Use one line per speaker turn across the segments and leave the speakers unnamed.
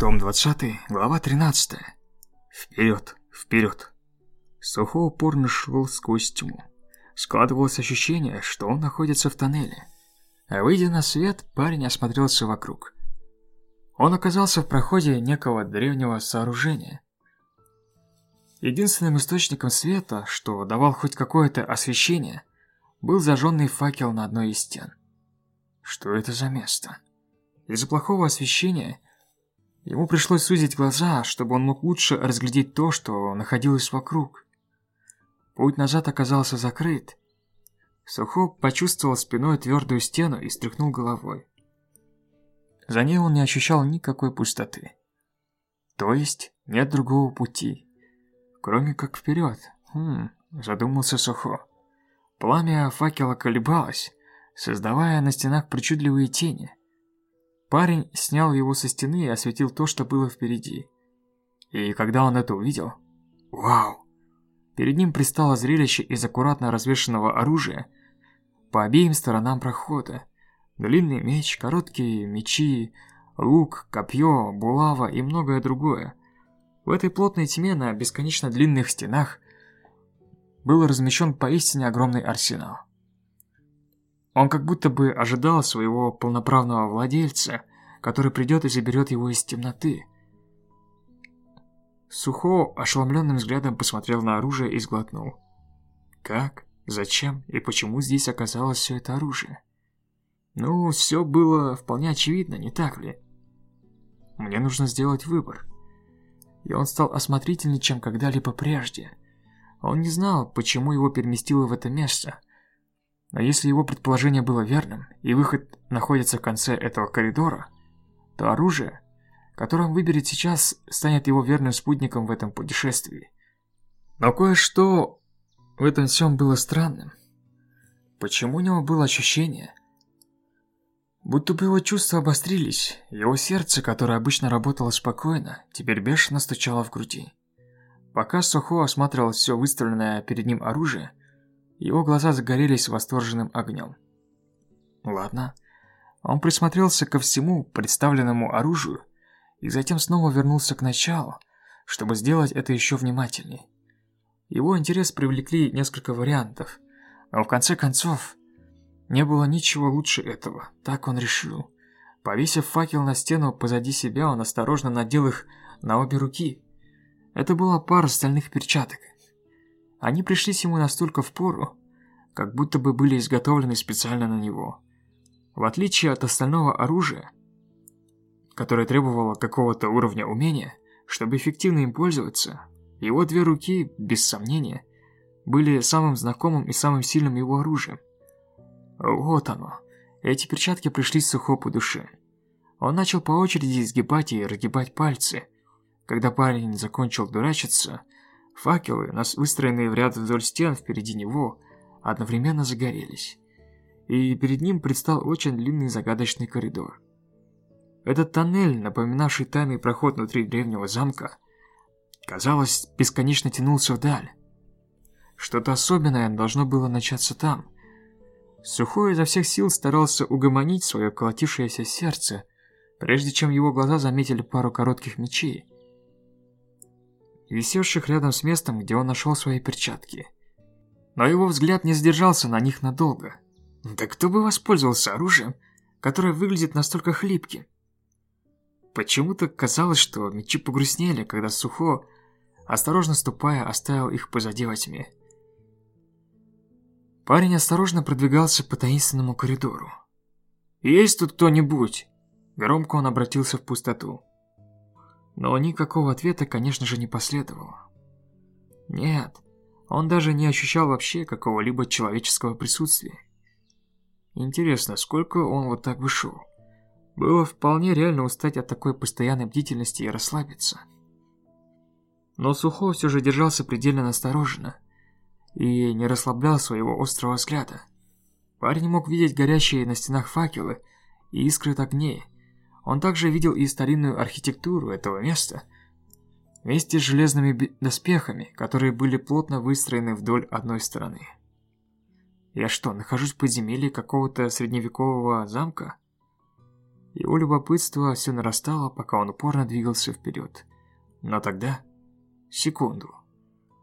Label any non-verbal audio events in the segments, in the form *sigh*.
Том 20, глава 13. Вперед, вперед. Сухо упорно шел сквозь тьму. Складывалось ощущение, что он находится в тоннеле. А выйдя на свет, парень осмотрелся вокруг. Он оказался в проходе некого древнего сооружения. Единственным источником света, что давал хоть какое-то освещение, был зажженный факел на одной из стен. Что это за место? Из-за плохого освещения Ему пришлось сузить глаза, чтобы он мог лучше разглядеть то, что находилось вокруг. Путь назад оказался закрыт. Сухо почувствовал спиной твердую стену и стряхнул головой. За ней он не ощущал никакой пустоты. То есть нет другого пути, кроме как вперед. Хм, задумался Сухо. Пламя факела колебалось, создавая на стенах причудливые тени. Парень снял его со стены и осветил то, что было впереди. И когда он это увидел... Вау! Перед ним пристало зрелище из аккуратно развешенного оружия по обеим сторонам прохода. Длинный меч, короткие мечи, лук, копье, булава и многое другое. В этой плотной тьме на бесконечно длинных стенах был размещен поистине огромный арсенал. Он как будто бы ожидал своего полноправного владельца, который придет и заберет его из темноты. Сухо ошеломленным взглядом посмотрел на оружие и сглотнул. Как, зачем и почему здесь оказалось все это оружие? Ну, все было вполне очевидно, не так ли? Мне нужно сделать выбор. И он стал осмотрительнее, чем когда-либо прежде. Он не знал, почему его переместило в это место – но если его предположение было верным, и выход находится в конце этого коридора, то оружие, которое он выберет сейчас, станет его верным спутником в этом путешествии. Но кое-что в этом всем было странным. Почему у него было ощущение, будто бы его чувства обострились, его сердце, которое обычно работало спокойно, теперь бешено стучало в груди. Пока Сохо осматривал все выставленное перед ним оружие, его глаза загорелись восторженным огнем. Ладно. Он присмотрелся ко всему представленному оружию и затем снова вернулся к началу, чтобы сделать это еще внимательней. Его интерес привлекли несколько вариантов, но в конце концов не было ничего лучше этого, так он решил. Повесив факел на стену позади себя, он осторожно надел их на обе руки. Это была пара стальных перчаток. Они пришлись ему настолько впору, как будто бы были изготовлены специально на него. В отличие от остального оружия, которое требовало какого-то уровня умения, чтобы эффективно им пользоваться, его две руки, без сомнения, были самым знакомым и самым сильным его оружием. Вот оно. Эти перчатки пришли сухо по душе. Он начал по очереди изгибать и разгибать пальцы. Когда парень закончил дурачиться, Факелы, выстроенные в ряд вдоль стен впереди него, одновременно загорелись. И перед ним предстал очень длинный загадочный коридор. Этот тоннель, напоминавший тайный проход внутри древнего замка, казалось, бесконечно тянулся вдаль. Что-то особенное должно было начаться там. Сухой изо всех сил старался угомонить свое колотившееся сердце, прежде чем его глаза заметили пару коротких мечей, висевших рядом с местом, где он нашел свои перчатки. Но его взгляд не задержался на них надолго. Да кто бы воспользовался оружием, которое выглядит настолько хлипким? Почему-то казалось, что мечи погрустнели, когда Сухо, осторожно ступая, оставил их позади во тьме. Парень осторожно продвигался по таинственному коридору. «Есть тут кто-нибудь?» Громко он обратился в пустоту. Но никакого ответа, конечно же, не последовало. Нет, он даже не ощущал вообще какого-либо человеческого присутствия. Интересно, сколько он вот так вышел? Было вполне реально устать от такой постоянной бдительности и расслабиться. Но Сухо все же держался предельно настороженно и не расслаблял своего острого взгляда. Парень мог видеть горящие на стенах факелы и искры от огней, он также видел и старинную архитектуру этого места, вместе с железными доспехами, которые были плотно выстроены вдоль одной стороны. Я что, нахожусь в подземелье какого-то средневекового замка? Его любопытство все нарастало, пока он упорно двигался вперед. Но тогда... Секунду.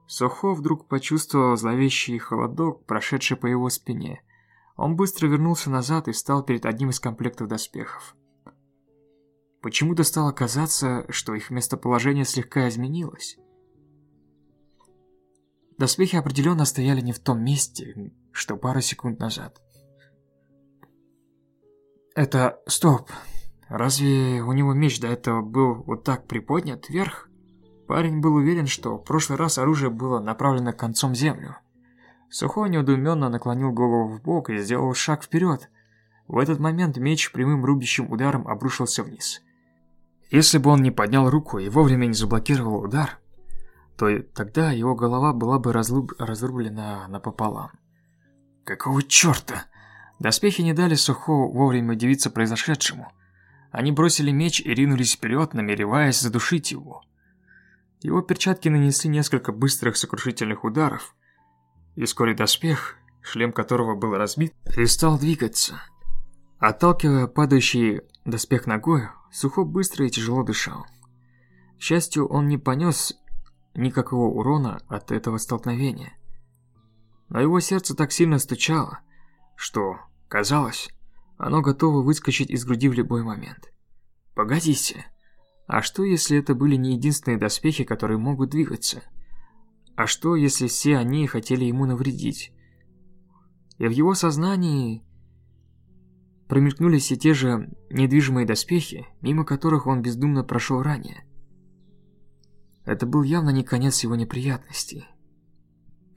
Сухо вдруг почувствовал зловещий холодок, прошедший по его спине. Он быстро вернулся назад и встал перед одним из комплектов доспехов. Почему-то стало казаться, что их местоположение слегка изменилось. Доспехи определенно стояли не в том месте, что пару секунд назад. Это... стоп. Разве у него меч до этого был вот так приподнят вверх? Парень был уверен, что в прошлый раз оружие было направлено концом землю. Сухой недоуменно наклонил голову в бок и сделал шаг вперед. В этот момент меч прямым рубящим ударом обрушился вниз. Если бы он не поднял руку и вовремя не заблокировал удар, то тогда его голова была бы разлуб... разрублена напополам. Какого черта? Доспехи не дали Сухо вовремя удивиться произошедшему. Они бросили меч и ринулись вперед, намереваясь задушить его. Его перчатки нанесли несколько быстрых сокрушительных ударов, и вскоре доспех, шлем которого был разбит, перестал двигаться. Отталкивая падающий доспех ногой, Сухо быстро и тяжело дышал. К счастью, он не понес никакого урона от этого столкновения. Но его сердце так сильно стучало, что, казалось, оно готово выскочить из груди в любой момент. Погодите, а что если это были не единственные доспехи, которые могут двигаться? А что если все они хотели ему навредить? И в его сознании промелькнули все те же недвижимые доспехи, мимо которых он бездумно прошел ранее. Это был явно не конец его неприятностей.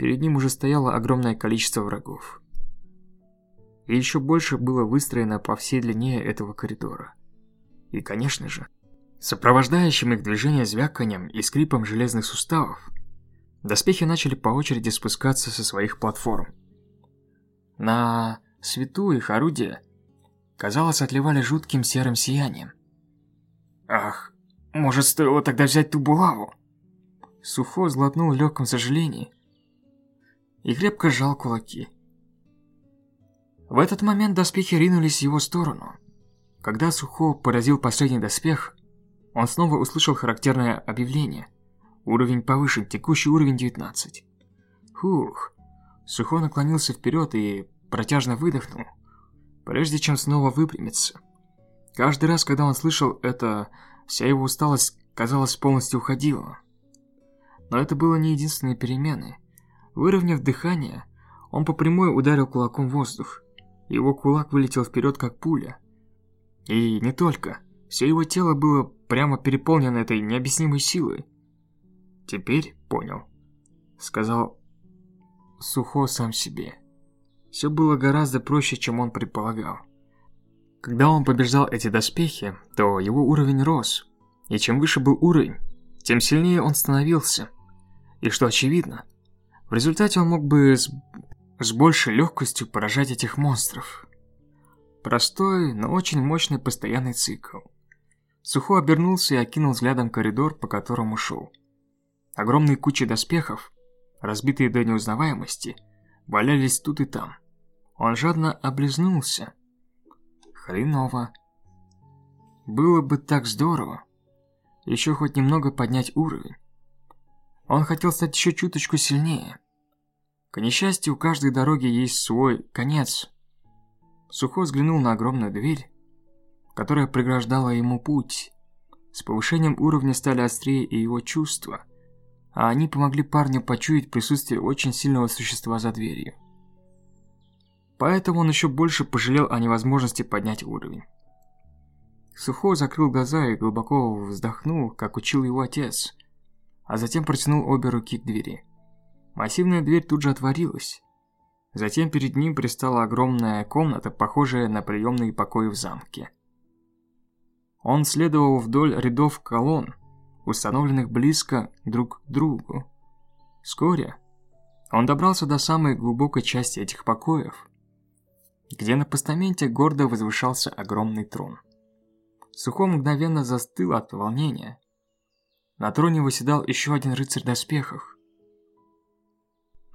Перед ним уже стояло огромное количество врагов. И еще больше было выстроено по всей длине этого коридора. И, конечно же, сопровождающим их движение звяканием и скрипом железных суставов, доспехи начали по очереди спускаться со своих платформ. На свету их орудия казалось, отливали жутким серым сиянием. «Ах, может, стоило тогда взять ту булаву?» Сухо сглотнул в легком сожалении и крепко сжал кулаки. В этот момент доспехи ринулись в его сторону. Когда Сухо поразил последний доспех, он снова услышал характерное объявление. Уровень повышен, текущий уровень 19. Хух. Сухо наклонился вперед и протяжно выдохнул прежде чем снова выпрямиться. Каждый раз, когда он слышал это, вся его усталость, казалось, полностью уходила. Но это было не единственной переменой. Выровняв дыхание, он по прямой ударил кулаком в воздух. Его кулак вылетел вперед, как пуля. И не только. Все его тело было прямо переполнено этой необъяснимой силой. «Теперь понял», — сказал Сухо сам себе. Все было гораздо проще, чем он предполагал. Когда он побеждал эти доспехи, то его уровень рос, и чем выше был уровень, тем сильнее он становился. И что очевидно, в результате он мог бы с, с большей легкостью поражать этих монстров. Простой, но очень мощный постоянный цикл. Сухо обернулся и окинул взглядом коридор, по которому шел. Огромные кучи доспехов, разбитые до неузнаваемости, валялись тут и там. Он жадно облизнулся. Хреново. Было бы так здорово. Еще хоть немного поднять уровень. Он хотел стать еще чуточку сильнее. К несчастью, у каждой дороги есть свой конец. Сухо взглянул на огромную дверь, которая преграждала ему путь. С повышением уровня стали острее и его чувства, а они помогли парню почуять присутствие очень сильного существа за дверью. Поэтому он еще больше пожалел о невозможности поднять уровень. Сухо закрыл глаза и глубоко вздохнул, как учил его отец, а затем протянул обе руки к двери. Массивная дверь тут же отворилась. Затем перед ним пристала огромная комната, похожая на приемные покои в замке. Он следовал вдоль рядов колонн, установленных близко друг к другу. Вскоре он добрался до самой глубокой части этих покоев, где на постаменте гордо возвышался огромный трон. Сухо мгновенно застыл от волнения. На троне выседал еще один рыцарь в доспехах.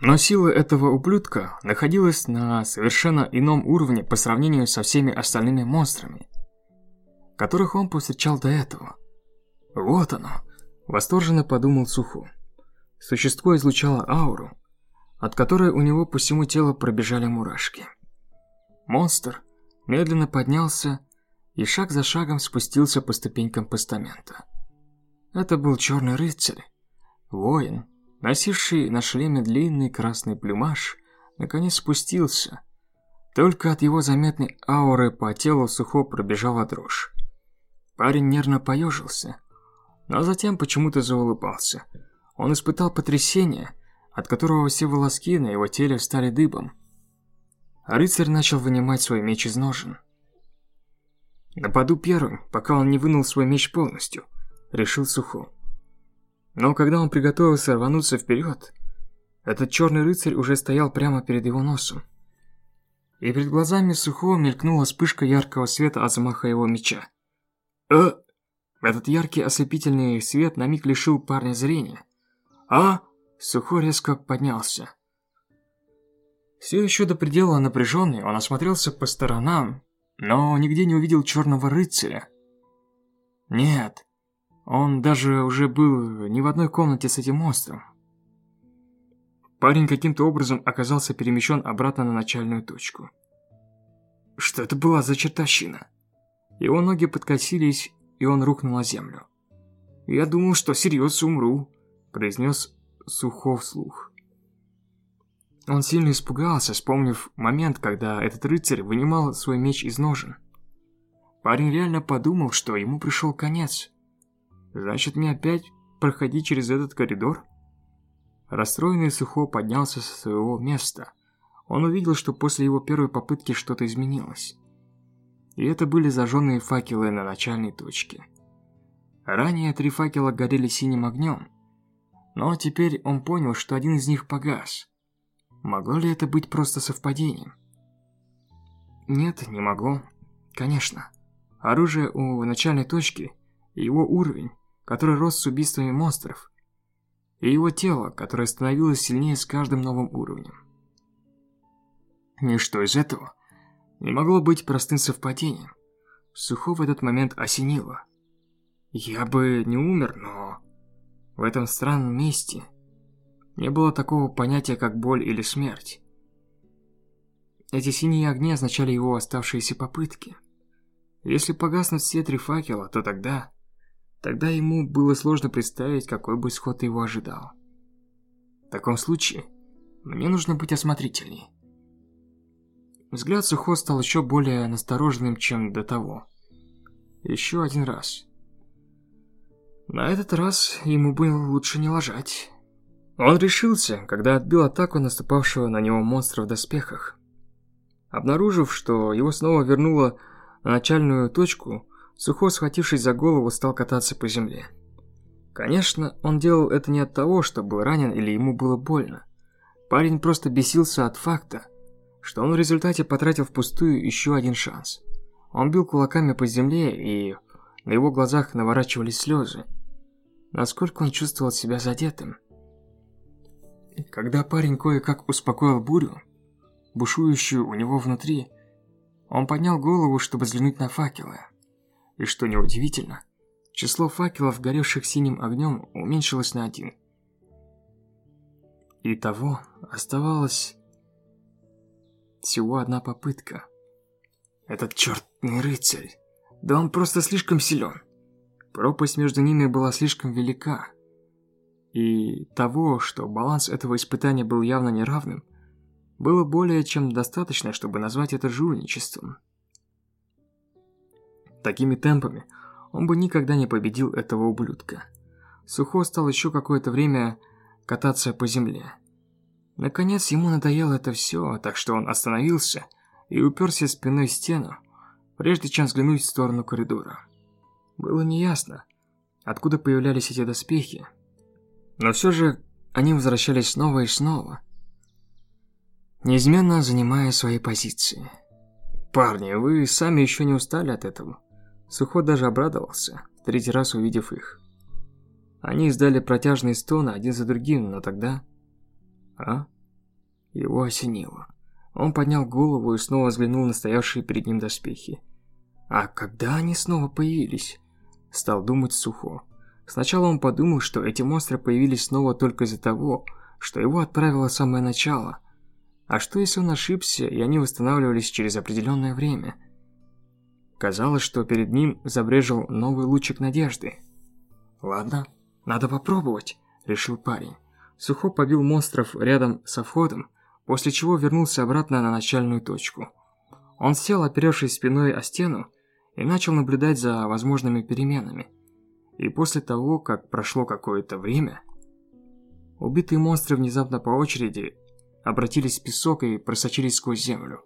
Но сила этого ублюдка находилась на совершенно ином уровне по сравнению со всеми остальными монстрами. которых он повстречал до этого. Вот оно, восторженно подумал Суху. Существо излучало ауру, от которой у него по всему телу пробежали мурашки. Монстр медленно поднялся и шаг за шагом спустился по ступенькам постамента. Это был черный рыцарь, воин, носивший на шлеме длинный красный плюмаж, наконец спустился. Только от его заметной ауры по телу сухо пробежала дрожь. Парень нервно поежился, но затем почему-то заулыбался. Он испытал потрясение, от которого все волоски на его теле стали дыбом. Рыцарь начал вынимать свой меч из ножен. «Нападу первым, пока он не вынул свой меч полностью», — решил Сухо. Но когда он приготовился рвануться вперед, этот черный рыцарь уже стоял прямо перед его носом. И перед глазами Сухого мелькнула вспышка яркого света от замаха его меча. «Э!» Этот яркий ослепительный свет на миг лишил парня зрения. «А?» Сухой резко поднялся. Все еще до предела напряженный, он осмотрелся по сторонам, но нигде не увидел черного рыцаря. Нет, он даже уже был не в одной комнате с этим монстром. Парень каким-то образом оказался перемещен обратно на начальную точку. Что это была за чертовщина? Его ноги подкосились, и он рухнул на землю. «Я думал, что серьезно умру», – произнес Сухов вслух. Он сильно испугался, вспомнив момент, когда этот рыцарь вынимал свой меч из ножен. Парень реально подумал, что ему пришел конец. Значит, мне опять проходить через этот коридор? Расстроенный Сухо поднялся со своего места. Он увидел, что после его первой попытки что-то изменилось. И это были зажженные факелы на начальной точке. Ранее три факела горели синим огнем, но теперь он понял, что один из них погас. Могло ли это быть просто совпадением? Нет, не могло. Конечно. Оружие у начальной точки его уровень который рос с убийствами монстров, и его тело, которое становилось сильнее с каждым новым уровнем. Ничто из этого не могло быть простым совпадением. Сухо в этот момент осенило. Я бы не умер, но... В этом странном месте не было такого понятия, как боль или смерть. Эти синие огни означали его оставшиеся попытки. Если погаснут все три факела, то тогда Тогда ему было сложно представить, какой бы исход его ожидал. В таком случае, мне нужно быть осмотрительней. Взгляд Сухо стал еще более настороженным, чем до того. Еще один раз. На этот раз ему было лучше не ложать. Он решился, когда отбил атаку наступавшего на него монстра в доспехах. Обнаружив, что его снова вернуло на начальную точку, Сухо, схватившись за голову, стал кататься по земле. Конечно, он делал это не от того, что был ранен или ему было больно. Парень просто бесился от факта, что он в результате потратил впустую еще один шанс. Он бил кулаками по земле, и на его глазах наворачивались слезы. Насколько он чувствовал себя задетым. Когда парень кое-как успокоил бурю, бушующую у него внутри, он поднял голову, чтобы взглянуть на факелы. И что неудивительно, число факелов, горевших синим огнем, уменьшилось на один. И того оставалась всего одна попытка. Этот чертный рыцарь, да он просто слишком силен. Пропасть между ними была слишком велика. И того, что баланс этого испытания был явно неравным, было более чем достаточно, чтобы назвать это жульничеством. Такими темпами он бы никогда не победил этого ублюдка. Сухо стал еще какое-то время кататься по земле. Наконец ему надоело это все, так что он остановился и уперся спиной в стену, прежде чем взглянуть в сторону коридора. Было неясно, откуда появлялись эти доспехи, но все же они возвращались снова и снова, неизменно занимая свои позиции. «Парни, вы сами еще не устали от этого?» Сухо даже обрадовался, третий раз увидев их. Они издали протяжные стоны один за другим, но тогда... А? Его осенило. Он поднял голову и снова взглянул на стоявшие перед ним доспехи. А когда они снова появились? Стал думать Сухо. Сначала он подумал, что эти монстры появились снова только из-за того, что его отправило самое начало. А что если он ошибся, и они восстанавливались через определенное время? Казалось, что перед ним забрежил новый лучик надежды. «Ладно, надо попробовать», — решил парень. Сухо побил монстров рядом со входом, после чего вернулся обратно на начальную точку. Он сел, оперевшись спиной о стену, и начал наблюдать за возможными переменами. И после того, как прошло какое-то время, убитые монстры внезапно по очереди обратились в песок и просочились сквозь землю.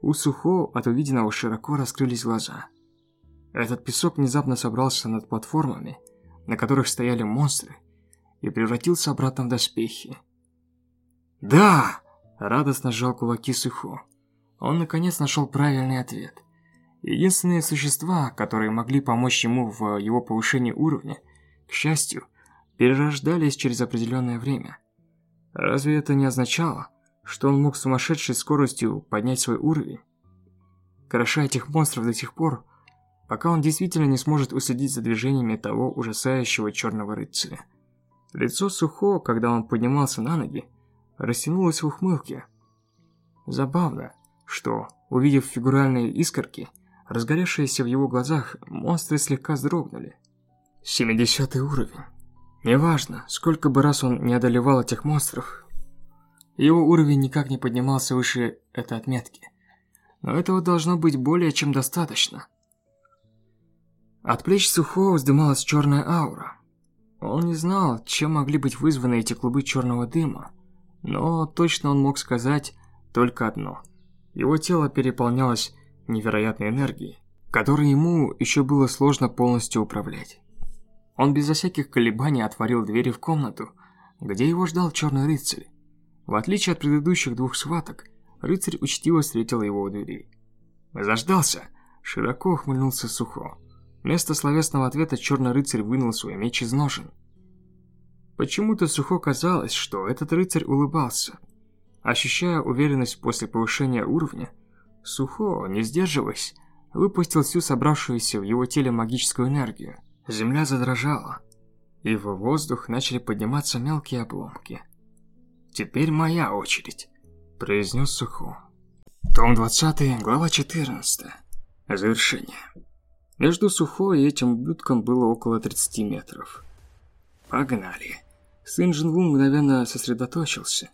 У Сухо от увиденного широко раскрылись глаза. Этот песок внезапно собрался над платформами, на которых стояли монстры, и превратился обратно в доспехи. «Да!» – радостно сжал кулаки Сухо. Он наконец нашел правильный ответ. Единственные существа, которые могли помочь ему в его повышении уровня, к счастью, перерождались через определенное время. Разве это не означало, что он мог с сумасшедшей скоростью поднять свой уровень? Кроша этих монстров до тех пор, пока он действительно не сможет уследить за движениями того ужасающего черного рыцаря. Лицо Сухо, когда он поднимался на ноги, растянулось в ухмылке. Забавно, что, увидев фигуральные искорки, разгоревшиеся в его глазах, монстры слегка вздрогнули. 70 уровень. Неважно, сколько бы раз он не одолевал этих монстров, его уровень никак не поднимался выше этой отметки. Но этого должно быть более чем достаточно. От плеч Сухого вздымалась черная аура. Он не знал, чем могли быть вызваны эти клубы черного дыма, но точно он мог сказать только одно. Его тело переполнялось невероятной энергией, которой ему еще было сложно полностью управлять. Он безо всяких колебаний отворил двери в комнату, где его ждал черный рыцарь. В отличие от предыдущих двух схваток, рыцарь учтиво встретил его у дверей. «Заждался!» – широко ухмыльнулся Сухо. Вместо словесного ответа черный рыцарь вынул свой меч из ножен. Почему-то Сухо казалось, что этот рыцарь улыбался. Ощущая уверенность после повышения уровня, Сухо, не сдерживаясь, выпустил всю собравшуюся в его теле магическую энергию. Земля задрожала, и в воздух начали подниматься мелкие обломки. «Теперь моя очередь», – произнес Сухо. Том 20, глава 14. Завершение. Между Сухо и этим ублюдком было около 30 метров. Погнали. Сын Джинву мгновенно сосредоточился.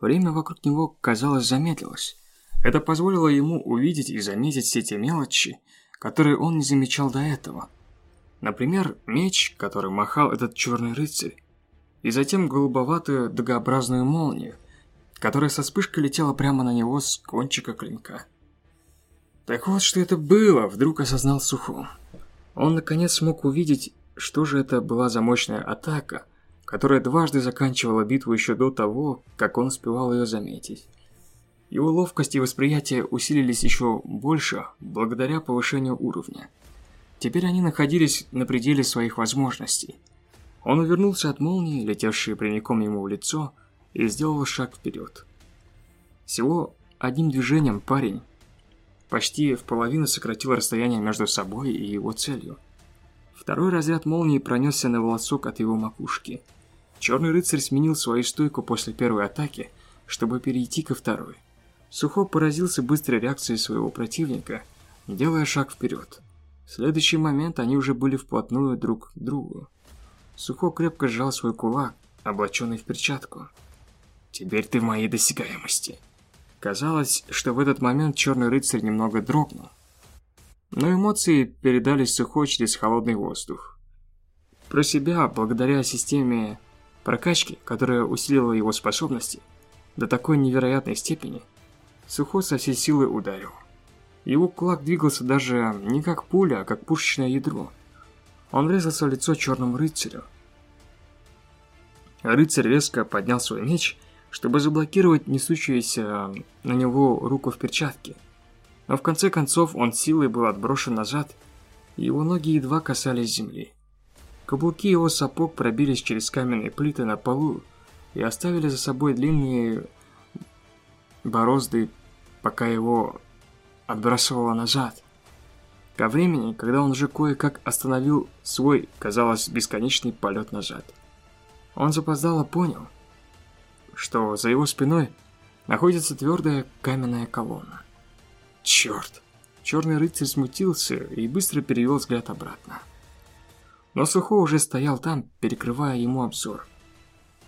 Время вокруг него, казалось, замедлилось. Это позволило ему увидеть и заметить все те мелочи, которые он не замечал до этого. Например, меч, который махал этот черный рыцарь, и затем голубоватую дугообразную молнию, которая со вспышкой летела прямо на него с кончика клинка. Так вот, что это было, вдруг осознал Сухо. Он наконец смог увидеть, что же это была за мощная атака, которая дважды заканчивала битву еще до того, как он успевал ее заметить. Его ловкость и восприятие усилились еще больше благодаря повышению уровня. Теперь они находились на пределе своих возможностей. Он увернулся от молнии, летевшей прямиком ему в лицо, и сделал шаг вперед. Всего одним движением парень почти в половину сократил расстояние между собой и его целью. Второй разряд молнии пронесся на волосок от его макушки. Черный рыцарь сменил свою стойку после первой атаки, чтобы перейти ко второй. Сухо поразился быстрой реакцией своего противника, делая шаг вперед. В следующий момент они уже были вплотную друг к другу. Сухо крепко сжал свой кулак, облаченный в перчатку. «Теперь ты в моей досягаемости», Казалось, что в этот момент черный рыцарь немного дрогнул. Но эмоции передались сухой через холодный воздух. Про себя, благодаря системе прокачки, которая усилила его способности до такой невероятной степени, Сухой со всей силы ударил. Его кулак двигался даже не как пуля, а как пушечное ядро. Он врезался в лицо черному рыцарю. Рыцарь резко поднял свой меч чтобы заблокировать несущуюся на него руку в перчатке. Но в конце концов он силой был отброшен назад, и его ноги едва касались земли. Каблуки его сапог пробились через каменные плиты на полу и оставили за собой длинные борозды, пока его отбрасывало назад. Ко времени, когда он уже кое-как остановил свой, казалось, бесконечный полет назад. Он запоздало понял, что за его спиной находится твердая каменная колонна. Черт! Черный рыцарь смутился и быстро перевел взгляд обратно. Но Сухо уже стоял там, перекрывая ему обзор.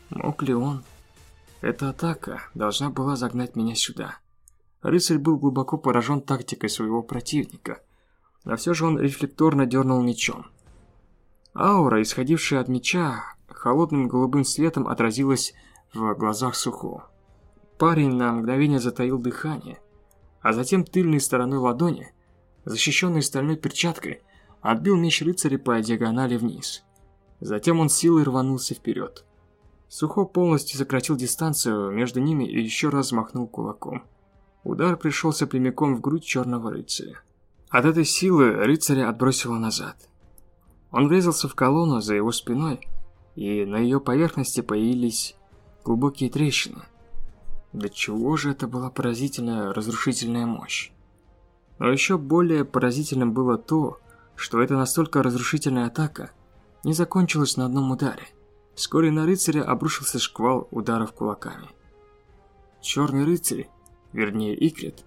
Мог ли он? Эта атака должна была загнать меня сюда. Рыцарь был глубоко поражен тактикой своего противника, но все же он рефлекторно дернул мечом. Аура, исходившая от меча, холодным голубым светом отразилась в глазах Сухо. Парень на мгновение затаил дыхание, а затем тыльной стороной ладони, защищенной стальной перчаткой, отбил меч рыцаря по диагонали вниз. Затем он силой рванулся вперед. Сухо полностью сократил дистанцию между ними и еще раз махнул кулаком. Удар пришелся прямиком в грудь черного рыцаря. От этой силы рыцаря отбросило назад. Он врезался в колонну за его спиной, и на ее поверхности появились глубокие трещины. До чего же это была поразительная разрушительная мощь. Но еще более поразительным было то, что эта настолько разрушительная атака не закончилась на одном ударе. Вскоре на рыцаря обрушился шквал ударов кулаками. Черный рыцарь, вернее Икрит,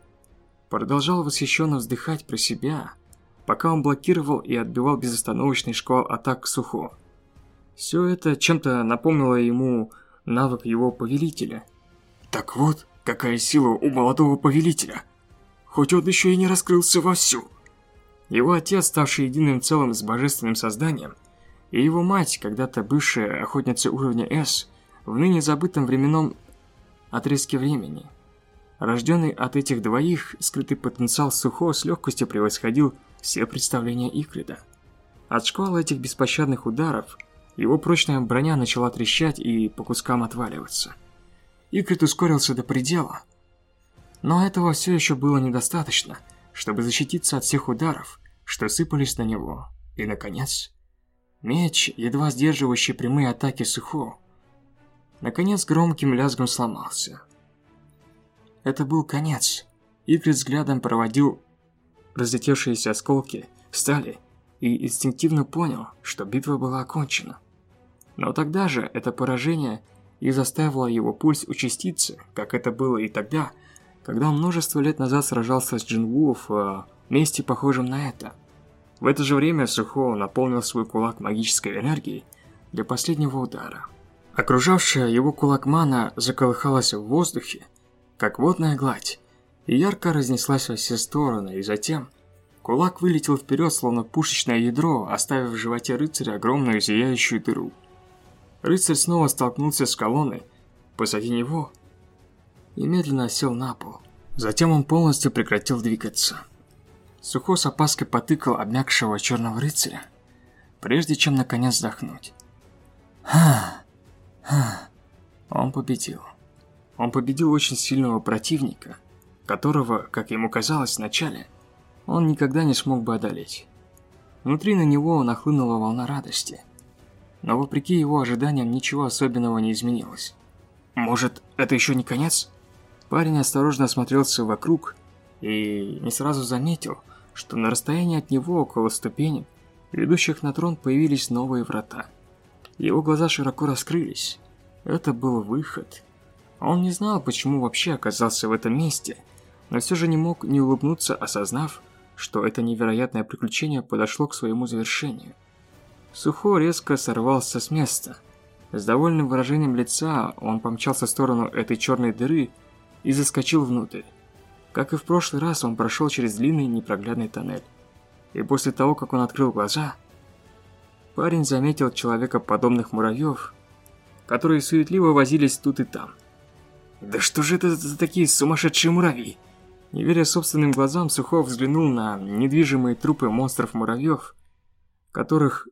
продолжал восхищенно вздыхать про себя, пока он блокировал и отбивал безостановочный шквал атак Сухо. Все это чем-то напомнило ему навык его повелителя. Так вот, какая сила у молодого повелителя. Хоть он еще и не раскрылся вовсю. Его отец, ставший единым целым с божественным созданием, и его мать, когда-то бывшая охотница уровня S, в ныне забытом временном отрезке времени. Рожденный от этих двоих, скрытый потенциал Сухо с легкостью превосходил все представления Икрида. От шквала этих беспощадных ударов его прочная броня начала трещать и по кускам отваливаться. Икрит ускорился до предела, но этого все еще было недостаточно, чтобы защититься от всех ударов, что сыпались на него. И, наконец, меч, едва сдерживающий прямые атаки Сухо, наконец громким лязгом сломался. Это был конец. Игорь взглядом проводил разлетевшиеся осколки стали и инстинктивно понял, что битва была окончена. Но тогда же это поражение и заставило его пульс участиться, как это было и тогда, когда он множество лет назад сражался с Джинву в э, месте, похожем на это. В это же время Сухо наполнил свой кулак магической энергией для последнего удара. Окружавшая его кулак мана заколыхалась в воздухе, как водная гладь, и ярко разнеслась во все стороны, и затем кулак вылетел вперед, словно пушечное ядро, оставив в животе рыцаря огромную зияющую дыру. Рыцарь снова столкнулся с колонной, позади него и медленно сел на пол. Затем он полностью прекратил двигаться. Сухо с опаской потыкал обмякшего черного рыцаря, прежде чем наконец вздохнуть. Ха, ха. Он победил. Он победил очень сильного противника, которого, как ему казалось вначале, он никогда не смог бы одолеть. Внутри на него нахлынула волна радости. Но вопреки его ожиданиям ничего особенного не изменилось. Может, это еще не конец? Парень осторожно осмотрелся вокруг и не сразу заметил, что на расстоянии от него около ступенек, ведущих на трон, появились новые врата. Его глаза широко раскрылись. Это был выход. Он не знал, почему вообще оказался в этом месте, но все же не мог не улыбнуться, осознав, что это невероятное приключение подошло к своему завершению. Сухо резко сорвался с места. С довольным выражением лица он помчался в сторону этой черной дыры и заскочил внутрь. Как и в прошлый раз, он прошел через длинный непроглядный тоннель. И после того, как он открыл глаза, парень заметил человекоподобных муравьев, которые суетливо возились тут и там. «Да что же это за такие сумасшедшие муравьи?» Не веря собственным глазам, Сухов взглянул на недвижимые трупы монстров-муравьев, которых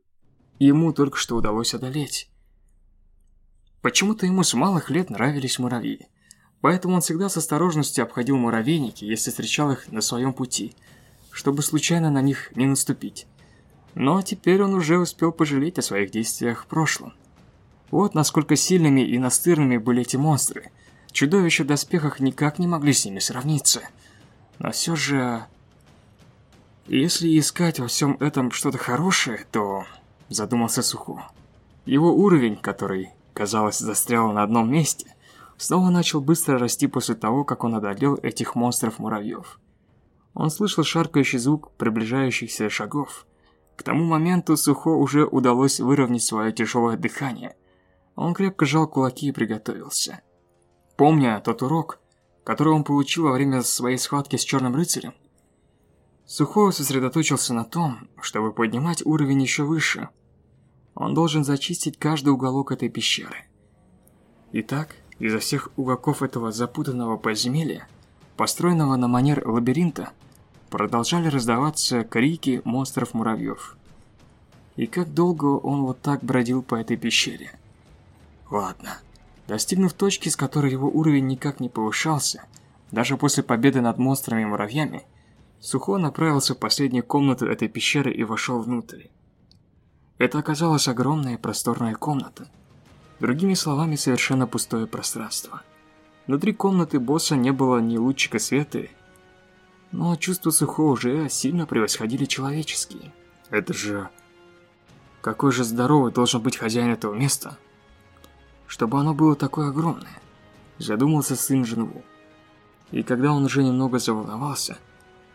ему только что удалось одолеть. Почему-то ему с малых лет нравились муравьи. Поэтому он всегда с осторожностью обходил муравейники, если встречал их на своем пути, чтобы случайно на них не наступить. Но теперь он уже успел пожалеть о своих действиях в прошлом. Вот насколько сильными и настырными были эти монстры. Чудовища в доспехах никак не могли с ними сравниться. Но все же... Если искать во всем этом что-то хорошее, то... Задумался Сухо. Его уровень, который, казалось, застрял на одном месте, снова начал быстро расти после того, как он одолел этих монстров-муравьев. Он слышал шаркающий звук приближающихся шагов. К тому моменту Сухо уже удалось выровнять свое тяжелое дыхание. Он крепко сжал кулаки и приготовился. Помня тот урок, который он получил во время своей схватки с Черным Рыцарем, Сухого сосредоточился на том, чтобы поднимать уровень еще выше. Он должен зачистить каждый уголок этой пещеры. Итак, изо всех уголков этого запутанного подземелья, построенного на манер лабиринта, продолжали раздаваться крики монстров-муравьев. И как долго он вот так бродил по этой пещере? Ладно. Достигнув точки, с которой его уровень никак не повышался, даже после победы над монстрами-муравьями, Сухо направился в последнюю комнату этой пещеры и вошел внутрь. Это оказалась огромная просторная комната. Другими словами, совершенно пустое пространство. Внутри комнаты босса не было ни лучика света, но чувства Сухо уже сильно превосходили человеческие. Это же... Какой же здоровый должен быть хозяин этого места, чтобы оно было такое огромное, задумался сын Женву. И когда он уже немного заволновался,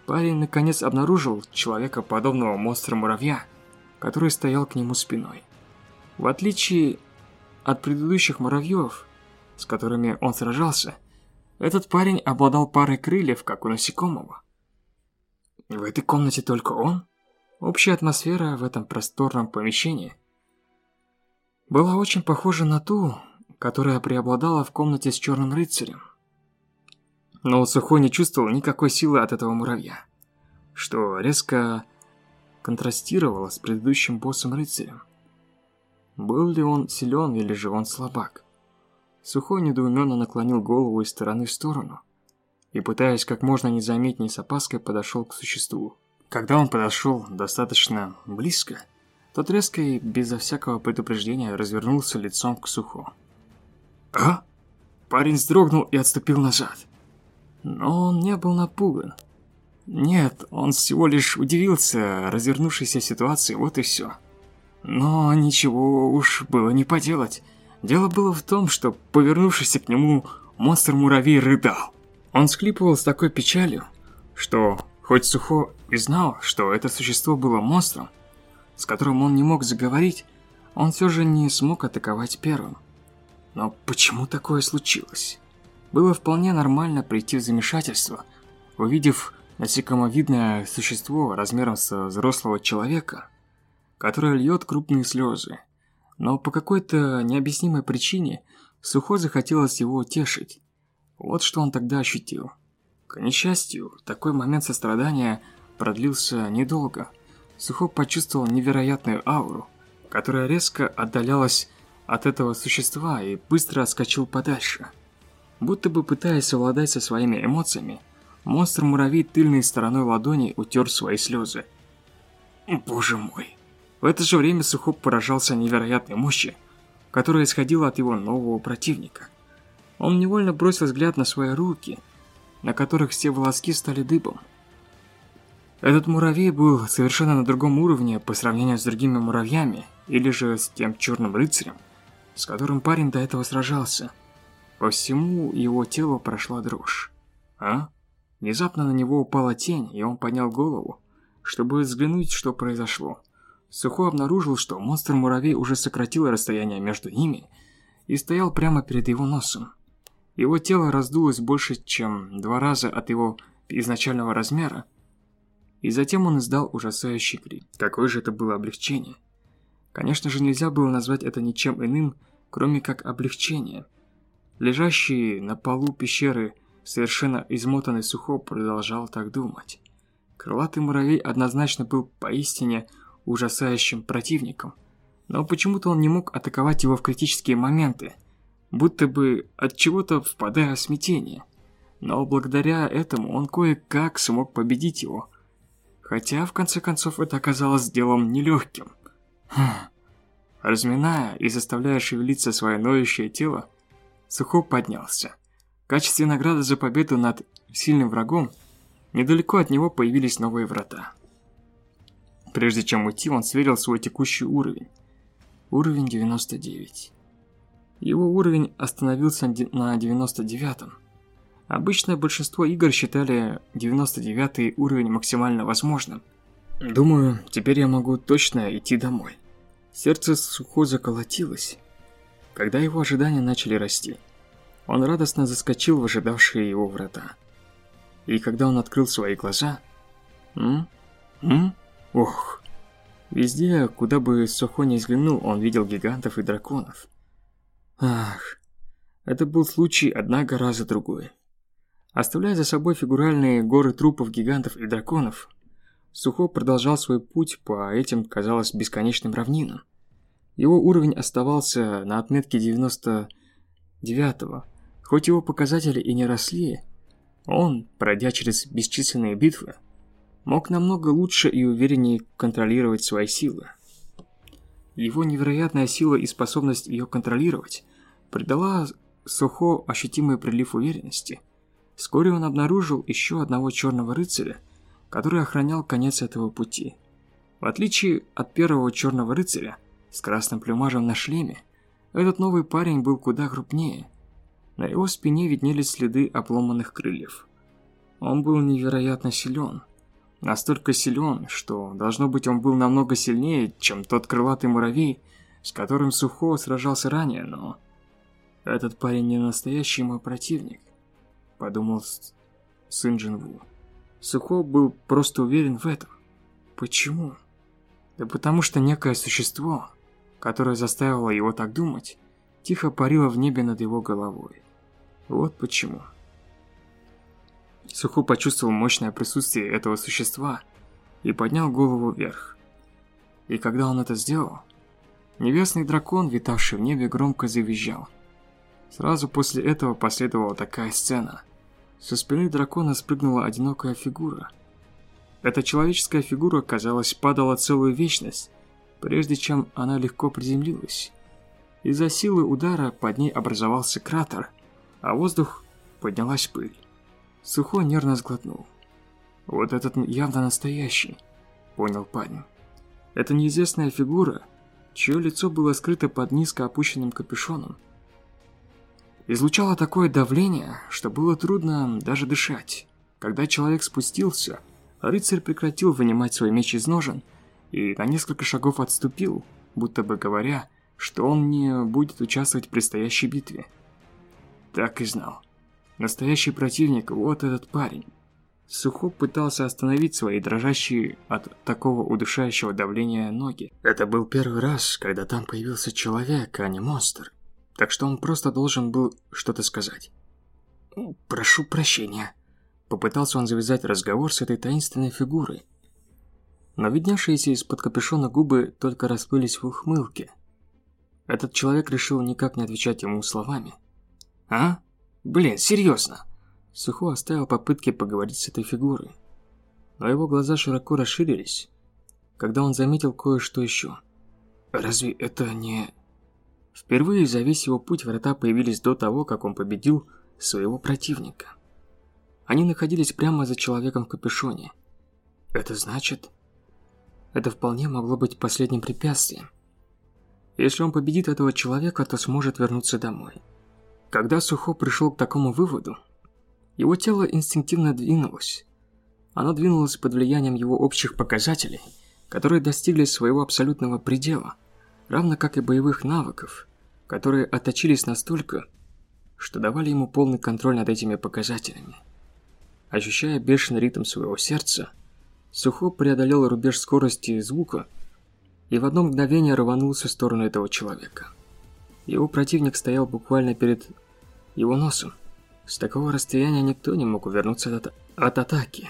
Парень наконец обнаружил человека подобного монстра-муравья, который стоял к нему спиной. В отличие от предыдущих муравьев, с которыми он сражался, этот парень обладал парой крыльев, как у насекомого. В этой комнате только он? Общая атмосфера в этом просторном помещении была очень похожа на ту, которая преобладала в комнате с черным рыцарем но Сухой не чувствовал никакой силы от этого муравья, что резко контрастировало с предыдущим боссом-рыцарем. Был ли он силен или же он слабак? Сухой недоуменно наклонил голову из стороны в сторону и, пытаясь как можно незаметнее с опаской, подошел к существу. Когда он подошел достаточно близко, тот резко и безо всякого предупреждения развернулся лицом к Сухо. «А?» Парень вздрогнул и отступил назад. Но он не был напуган. Нет, он всего лишь удивился развернувшейся ситуации, вот и все. Но ничего уж было не поделать. Дело было в том, что, повернувшись к нему, монстр-муравей рыдал. Он склипывал с такой печалью, что, хоть Сухо и знал, что это существо было монстром, с которым он не мог заговорить, он все же не смог атаковать первым. Но почему такое случилось? Было вполне нормально прийти в замешательство, увидев насекомовидное существо размером со взрослого человека, которое льет крупные слезы. Но по какой-то необъяснимой причине Сухо захотелось его утешить. Вот что он тогда ощутил. К несчастью, такой момент сострадания продлился недолго. Сухо почувствовал невероятную ауру, которая резко отдалялась от этого существа и быстро отскочил подальше. Будто бы пытаясь совладать со своими эмоциями, монстр-муравей тыльной стороной ладони утер свои слезы. Боже мой. В это же время Сухоп поражался невероятной мощи, которая исходила от его нового противника. Он невольно бросил взгляд на свои руки, на которых все волоски стали дыбом. Этот муравей был совершенно на другом уровне по сравнению с другими муравьями, или же с тем черным рыцарем, с которым парень до этого сражался – по всему его телу прошла дрожь. А? Внезапно на него упала тень, и он поднял голову, чтобы взглянуть, что произошло. Сухой обнаружил, что монстр-муравей уже сократил расстояние между ними и стоял прямо перед его носом. Его тело раздулось больше, чем два раза от его изначального размера, и затем он издал ужасающий крик. Какое же это было облегчение. Конечно же, нельзя было назвать это ничем иным, кроме как облегчение – Лежащий на полу пещеры, совершенно измотанный сухо, продолжал так думать. Крылатый муравей однозначно был поистине ужасающим противником, но почему-то он не мог атаковать его в критические моменты, будто бы от чего-то впадая в смятение. Но благодаря этому он кое-как смог победить его. Хотя, в конце концов, это оказалось делом нелегким. Хм. Разминая и заставляя шевелиться свое ноющее тело, Сухо поднялся. В качестве награды за победу над сильным врагом, недалеко от него появились новые врата. Прежде чем уйти, он сверил свой текущий уровень. Уровень 99. Его уровень остановился на 99-м. Обычное большинство игр считали 99 уровень максимально возможным. Думаю, теперь я могу точно идти домой. Сердце Сухо заколотилось, когда его ожидания начали расти. Он радостно заскочил в ожидавшие его врата. И когда он открыл свои глаза... М? М? Ох. Везде, куда бы Сухо не взглянул, он видел гигантов и драконов. Ах. Это был случай одна гора другой. Оставляя за собой фигуральные горы трупов гигантов и драконов, Сухо продолжал свой путь по этим, казалось, бесконечным равнинам. Его уровень оставался на отметке 99-го. Хоть его показатели и не росли, он, пройдя через бесчисленные битвы, мог намного лучше и увереннее контролировать свои силы. Его невероятная сила и способность ее контролировать придала Сухо ощутимый прилив уверенности. Вскоре он обнаружил еще одного черного рыцаря, который охранял конец этого пути. В отличие от первого черного рыцаря с красным плюмажем на шлеме, этот новый парень был куда крупнее. На его спине виднелись следы обломанных крыльев. Он был невероятно силен. Настолько силен, что, должно быть, он был намного сильнее, чем тот крылатый муравей, с которым Сухо сражался ранее, но... Этот парень не настоящий мой противник, подумал Сын Джинву. Сухо был просто уверен в этом. Почему? Да потому что некое существо, которое заставило его так думать, тихо парило в небе над его головой. Вот почему. Сухо почувствовал мощное присутствие этого существа и поднял голову вверх. И когда он это сделал, небесный дракон, витавший в небе, громко завизжал. Сразу после этого последовала такая сцена – со спины дракона спрыгнула одинокая фигура. Эта человеческая фигура, казалось, падала целую вечность, прежде чем она легко приземлилась. Из-за силы удара под ней образовался кратер, а воздух поднялась пыль. Сухой нервно сглотнул. «Вот этот явно настоящий», — понял парень. Это неизвестная фигура, чье лицо было скрыто под низко опущенным капюшоном, излучало такое давление, что было трудно даже дышать. Когда человек спустился, рыцарь прекратил вынимать свой меч из ножен и на несколько шагов отступил, будто бы говоря, что он не будет участвовать в предстоящей битве. Так и знал. Настоящий противник – вот этот парень. Сухо пытался остановить свои дрожащие от такого удушающего давления ноги. Это был первый раз, когда там появился человек, а не монстр так что он просто должен был что-то сказать. «Прошу прощения», – попытался он завязать разговор с этой таинственной фигурой. Но видневшиеся из-под капюшона губы только расплылись в ухмылке. Этот человек решил никак не отвечать ему словами. «А? Блин, серьезно?» Сухо оставил попытки поговорить с этой фигурой. Но его глаза широко расширились, когда он заметил кое-что еще. «Разве это не...» Впервые за весь его путь врата появились до того, как он победил своего противника. Они находились прямо за человеком в капюшоне. Это значит... Это вполне могло быть последним препятствием. Если он победит этого человека, то сможет вернуться домой. Когда Сухо пришел к такому выводу, его тело инстинктивно двинулось. Оно двинулось под влиянием его общих показателей, которые достигли своего абсолютного предела – равно как и боевых навыков, которые отточились настолько, что давали ему полный контроль над этими показателями. Ощущая бешеный ритм своего сердца, Сухо преодолел рубеж скорости звука и в одно мгновение рванулся в сторону этого человека. Его противник стоял буквально перед его носом. С такого расстояния никто не мог увернуться от, от атаки.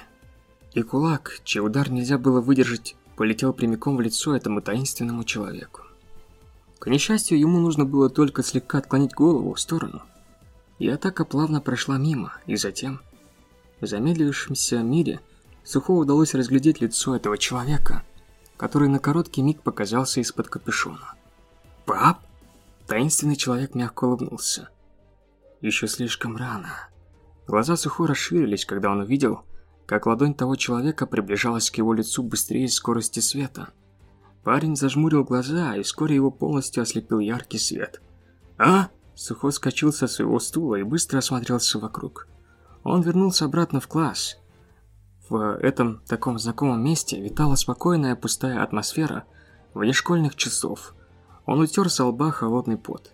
И кулак, чей удар нельзя было выдержать, полетел прямиком в лицо этому таинственному человеку. К несчастью, ему нужно было только слегка отклонить голову в сторону. И атака плавно прошла мимо, и затем, в замедлившемся мире, Сухо удалось разглядеть лицо этого человека, который на короткий миг показался из-под капюшона. «Пап?» Таинственный человек мягко улыбнулся. «Еще слишком рано». Глаза Сухо расширились, когда он увидел как ладонь того человека приближалась к его лицу быстрее скорости света. Парень зажмурил глаза, и вскоре его полностью ослепил яркий свет. «А?» Сухо скочил со своего стула и быстро осмотрелся вокруг. Он вернулся обратно в класс. В этом таком знакомом месте витала спокойная пустая атмосфера внешкольных часов. Он утер со лба холодный пот.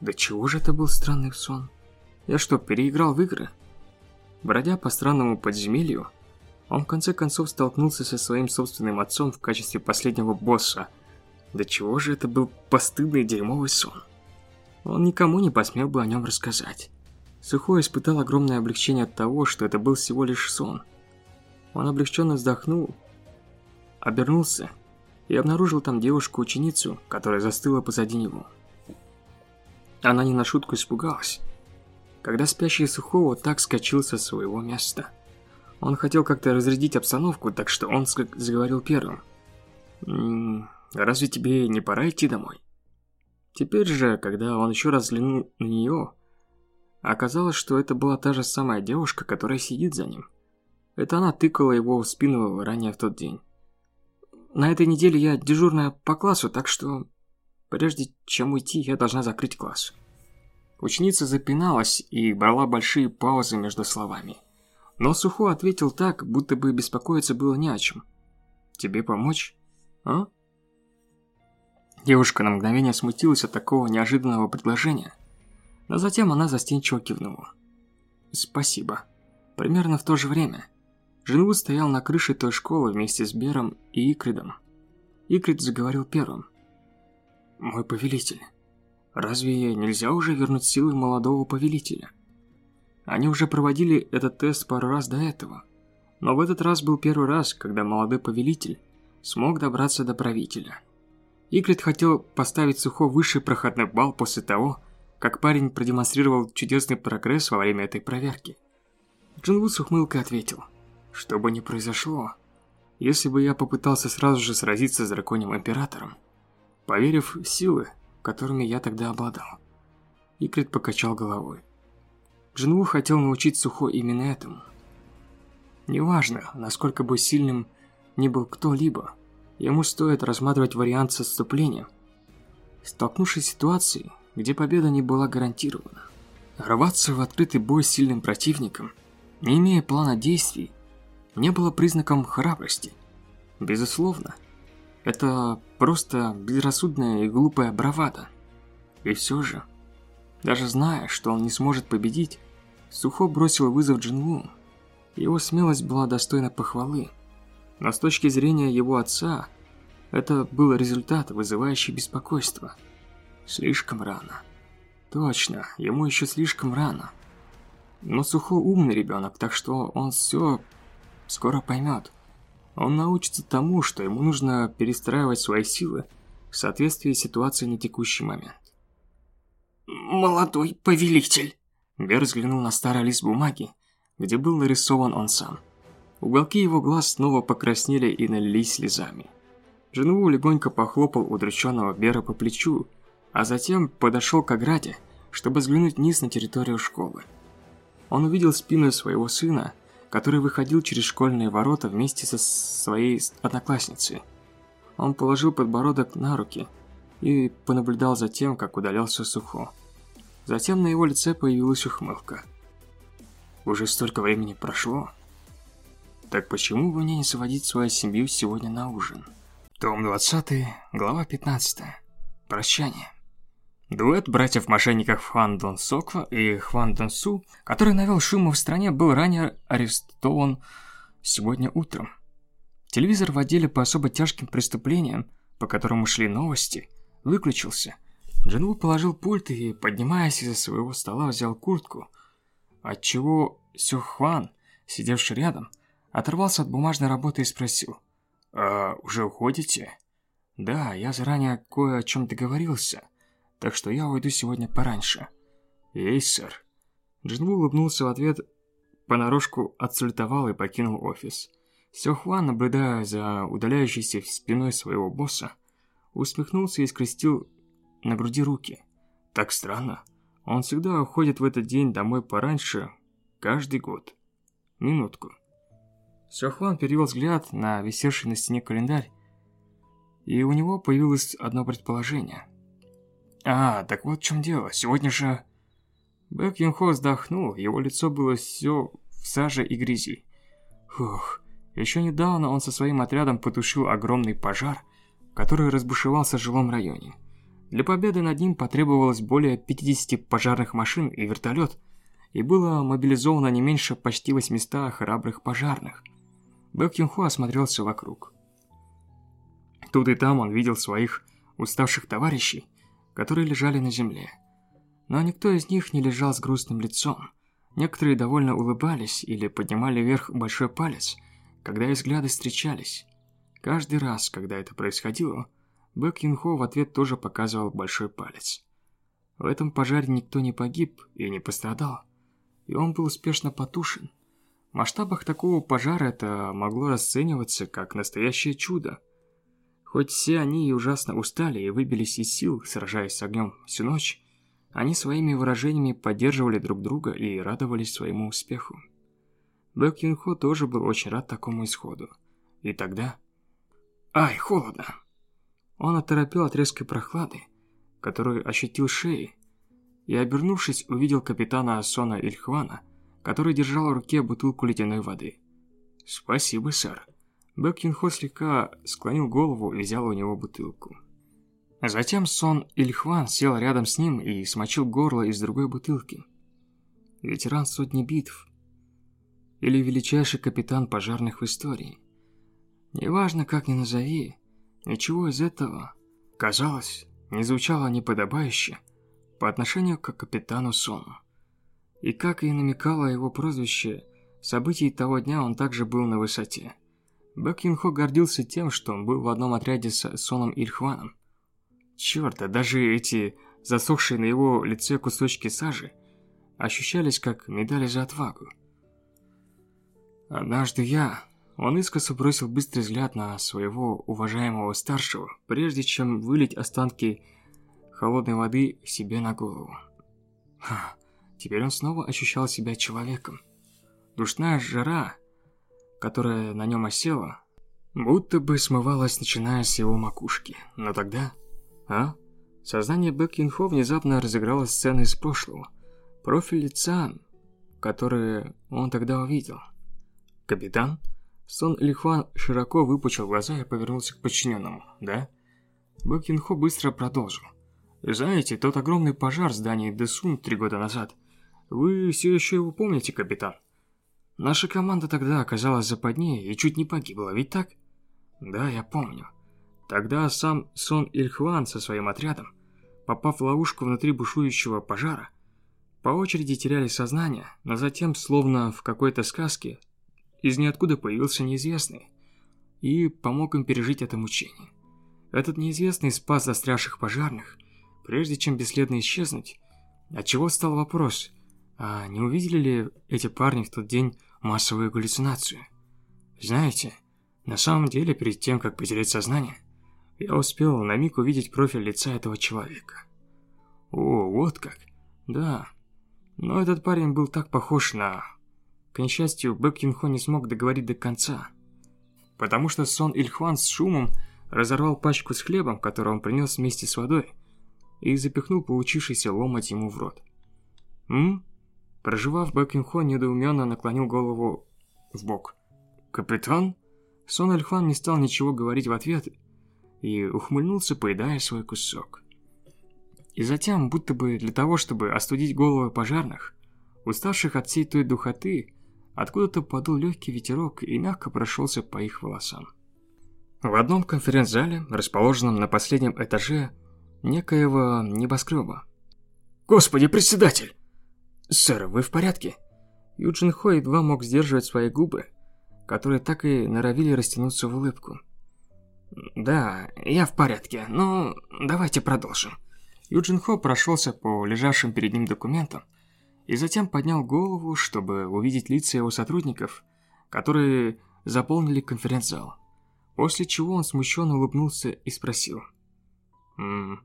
Да чего же это был странный сон? Я что, переиграл в игры? Бродя по странному подземелью, он в конце концов столкнулся со своим собственным отцом в качестве последнего босса. Да чего же это был постыдный дерьмовый сон? Он никому не посмел бы о нем рассказать. Сухой испытал огромное облегчение от того, что это был всего лишь сон. Он облегченно вздохнул, обернулся и обнаружил там девушку-ученицу, которая застыла позади него. Она не на шутку испугалась, когда спящий Сухого так скочил со своего места. Он хотел как-то разрядить обстановку, так что он заговорил первым. «М -м, «Разве тебе не пора идти домой?» Теперь же, когда он еще раз взглянул на нее, оказалось, что это была та же самая девушка, которая сидит за ним. Это она тыкала его в спину ранее в тот день. На этой неделе я дежурная по классу, так что прежде чем уйти, я должна закрыть класс. Ученица запиналась и брала большие паузы между словами. Но Сухо ответил так, будто бы беспокоиться было не о чем. «Тебе помочь? А?» Девушка на мгновение смутилась от такого неожиданного предложения, но затем она застенчиво кивнула. «Спасибо». Примерно в то же время Джинвуд стоял на крыше той школы вместе с Бером и Икридом. Икрид заговорил первым. «Мой повелитель, разве нельзя уже вернуть силы молодого повелителя?» Они уже проводили этот тест пару раз до этого, но в этот раз был первый раз, когда молодой повелитель смог добраться до правителя. Игрит хотел поставить Сухо высший проходной балл после того, как парень продемонстрировал чудесный прогресс во время этой проверки. Джинву с ухмылкой ответил, что бы ни произошло, если бы я попытался сразу же сразиться с драконьим императором, поверив в силы, которыми я тогда обладал. Игрит покачал головой. Джинву хотел научить Сухо именно этому. Неважно, насколько бы сильным ни был кто-либо, ему стоит рассматривать вариант с отступлением. Столкнувшись с ситуацией, где победа не была гарантирована, рваться в открытый бой с сильным противником, не имея плана действий, не было признаком храбрости. Безусловно, это просто безрассудная и глупая бравада. И все же, даже зная, что он не сможет победить, Сухо бросил вызов Джинву. Его смелость была достойна похвалы. Но с точки зрения его отца, это был результат, вызывающий беспокойство. Слишком рано. Точно, ему еще слишком рано. Но Сухо умный ребенок, так что он все скоро поймет. Он научится тому, что ему нужно перестраивать свои силы в соответствии с ситуацией на текущий момент. «Молодой повелитель!» Бер взглянул на старый лист бумаги, где был нарисован он сам – Уголки его глаз снова покраснели и налились слезами. Жену легонько похлопал удрученного Бера по плечу, а затем подошел к ограде, чтобы взглянуть вниз на территорию школы. Он увидел спину своего сына, который выходил через школьные ворота вместе со своей одноклассницей. Он положил подбородок на руки и понаблюдал за тем, как удалялся Сухо. Затем на его лице появилась ухмылка. Уже столько времени прошло, так почему бы мне не сводить свою семью сегодня на ужин? Том 20, глава 15. Прощание. Дуэт братьев-мошенников Хван Дон Соква и Хван Дон Су, который навел шума в стране, был ранее арестован сегодня утром. Телевизор в отделе по особо тяжким преступлениям, по которому шли новости, выключился. Джинву положил пульт и, поднимаясь из-за своего стола, взял куртку, отчего Сюхван, сидевший рядом, Оторвался от бумажной работы и спросил. «А уже уходите?» «Да, я заранее кое о чем договорился, так что я уйду сегодня пораньше». «Ей, сэр». Джинву улыбнулся в ответ, понарошку отсультовал и покинул офис. Сёхван, наблюдая за удаляющейся спиной своего босса, усмехнулся и скрестил на груди руки. Так странно. Он всегда уходит в этот день домой пораньше, каждый год. Минутку. Сёхван перевел взгляд на висевший на стене календарь, и у него появилось одно предположение. «А, так вот в чем дело. Сегодня же...» Бэк Юнхо вздохнул, его лицо было все в саже и грязи. Фух, еще недавно он со своим отрядом потушил огромный пожар, который разбушевался в жилом районе. Для победы над ним потребовалось более 50 пожарных машин и вертолет, и было мобилизовано не меньше почти 800 храбрых пожарных. Бэк Юнхо осмотрелся вокруг. Тут и там он видел своих уставших товарищей, которые лежали на земле. Но никто из них не лежал с грустным лицом. Некоторые довольно улыбались или поднимали вверх большой палец, когда их взгляды встречались. Каждый раз, когда это происходило, Бэк Юнхо в ответ тоже показывал большой палец. В этом пожаре никто не погиб и не пострадал, и он был успешно потушен. В масштабах такого пожара это могло расцениваться как настоящее чудо. Хоть все они и ужасно устали и выбились из сил, сражаясь с огнем всю ночь, они своими выражениями поддерживали друг друга и радовались своему успеху. Бэк Юнхо тоже был очень рад такому исходу. И тогда... Ай, холодно! Он оторопел от резкой прохлады, которую ощутил шеей, и, обернувшись, увидел капитана Асона Ильхвана, который держал в руке бутылку ледяной воды. «Спасибо, сэр». Бэк слегка склонил голову и взял у него бутылку. Затем Сон Ильхван сел рядом с ним и смочил горло из другой бутылки. Ветеран сотни битв. Или величайший капитан пожарных в истории. Неважно, как ни назови, ничего из этого, казалось, не звучало неподобающе по отношению к капитану Сону. И как и намекало его прозвище, событий того дня он также был на высоте. Бэк Юнхо гордился тем, что он был в одном отряде с Соном Ильхваном. Черт, а даже эти засохшие на его лице кусочки сажи ощущались как медали за отвагу. Однажды я... Он искоса бросил быстрый взгляд на своего уважаемого старшего, прежде чем вылить останки холодной воды себе на голову. Ха, теперь он снова ощущал себя человеком. Душная жара которая на нем осела, будто бы смывалась, начиная с его макушки. Но тогда... А? Сознание Бэк Юнхо внезапно разыграло сцены из прошлого. Профиль лица, который он тогда увидел. «Капитан?» Сон Лихуан широко выпучил глаза и повернулся к подчиненному. «Да?» Бэк Юнхо быстро продолжил. «Знаете, тот огромный пожар в здании Десун три года назад. Вы все еще его помните, капитан?» Наша команда тогда оказалась западнее и чуть не погибла, ведь так? Да, я помню. Тогда сам Сон Ильхван со своим отрядом, попав в ловушку внутри бушующего пожара, по очереди теряли сознание, но затем, словно в какой-то сказке, из ниоткуда появился неизвестный и помог им пережить это мучение. Этот неизвестный спас застрявших пожарных, прежде чем бесследно исчезнуть, отчего стал вопрос – а не увидели ли эти парни в тот день массовую галлюцинацию? Знаете, на самом деле, перед тем, как потерять сознание, я успел на миг увидеть профиль лица этого человека. О, вот как. Да. Но этот парень был так похож на... К несчастью, Бэк Юнхо не смог договорить до конца. Потому что Сон Ильхван с шумом разорвал пачку с хлебом, которую он принес вместе с водой, и запихнул получившийся ломоть ему в рот. «М? Проживав, Бэкинхо недоуменно наклонил голову в бок. «Капитан?» Сон Альхван не стал ничего говорить в ответ и ухмыльнулся, поедая свой кусок. И затем, будто бы для того, чтобы остудить головы пожарных, уставших от всей той духоты, откуда-то подул легкий ветерок и мягко прошелся по их волосам. В одном конференц-зале, расположенном на последнем этаже некоего небоскреба. «Господи, председатель!» «Сэр, вы в порядке?» Юджин Хо едва мог сдерживать свои губы, которые так и норовили растянуться в улыбку. «Да, я в порядке, но давайте продолжим». Юджин Хо прошелся по лежавшим перед ним документам и затем поднял голову, чтобы увидеть лица его сотрудников, которые заполнили конференц-зал. После чего он смущенно улыбнулся и спросил. «М